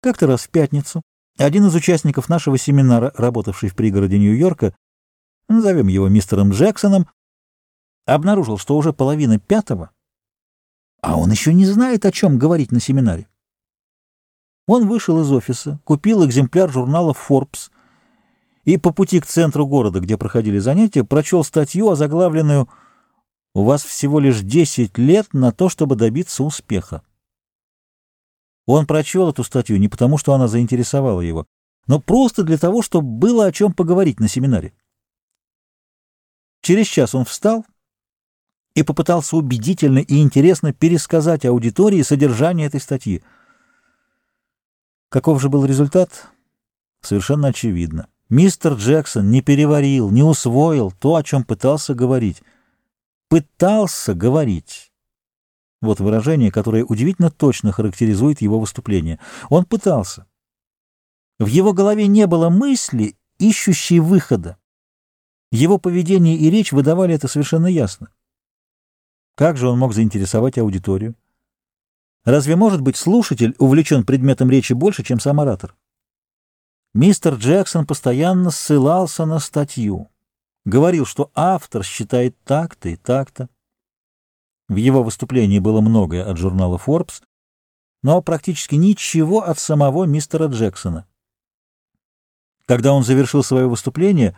Как-то раз в пятницу один из участников нашего семинара, работавший в пригороде Нью-Йорка, назовем его мистером Джексоном, обнаружил, что уже половина пятого, а он еще не знает, о чем говорить на семинаре. Он вышел из офиса, купил экземпляр журнала Forbes и по пути к центру города, где проходили занятия, прочел статью, озаглавленную «У вас всего лишь 10 лет на то, чтобы добиться успеха». Он прочел эту статью не потому, что она заинтересовала его, но просто для того, чтобы было о чем поговорить на семинаре. Через час он встал и попытался убедительно и интересно пересказать аудитории содержание этой статьи. Каков же был результат? Совершенно очевидно. Мистер Джексон не переварил, не усвоил то, о чем пытался говорить. Пытался говорить. Вот выражение, которое удивительно точно характеризует его выступление. Он пытался. В его голове не было мысли, ищущей выхода. Его поведение и речь выдавали это совершенно ясно. Как же он мог заинтересовать аудиторию? Разве может быть слушатель увлечен предметом речи больше, чем сам оратор? Мистер Джексон постоянно ссылался на статью. Говорил, что автор считает так-то и так-то. В его выступлении было многое от журнала Forbes, но практически ничего от самого мистера Джексона. Когда он завершил свое выступление,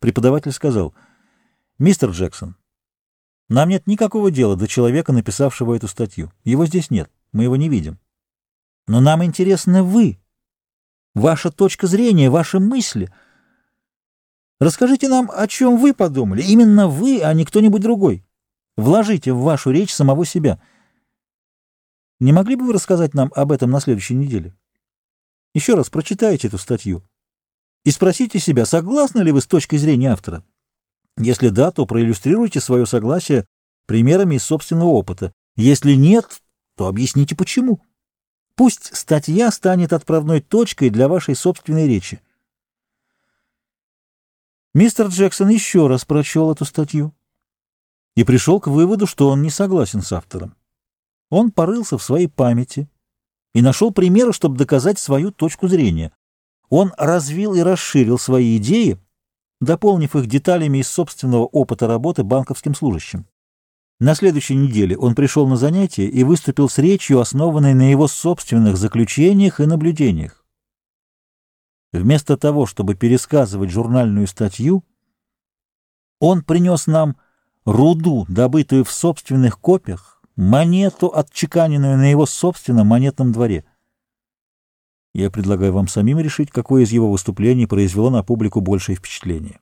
преподаватель сказал, «Мистер Джексон, нам нет никакого дела до человека, написавшего эту статью. Его здесь нет, мы его не видим. Но нам интересны вы, ваша точка зрения, ваши мысли. Расскажите нам, о чем вы подумали, именно вы, а не кто-нибудь другой». Вложите в вашу речь самого себя. Не могли бы вы рассказать нам об этом на следующей неделе? Еще раз прочитайте эту статью и спросите себя, согласны ли вы с точки зрения автора. Если да, то проиллюстрируйте свое согласие примерами из собственного опыта. Если нет, то объясните почему. Пусть статья станет отправной точкой для вашей собственной речи. Мистер Джексон еще раз прочел эту статью и пришел к выводу, что он не согласен с автором. Он порылся в своей памяти и нашел примеры, чтобы доказать свою точку зрения. Он развил и расширил свои идеи, дополнив их деталями из собственного опыта работы банковским служащим. На следующей неделе он пришел на занятие и выступил с речью, основанной на его собственных заключениях и наблюдениях. Вместо того, чтобы пересказывать журнальную статью, он принес нам руду, добытую в собственных копиях, монету, отчеканенную на его собственном монетном дворе. Я предлагаю вам самим решить, какое из его выступлений произвело на публику большее впечатление.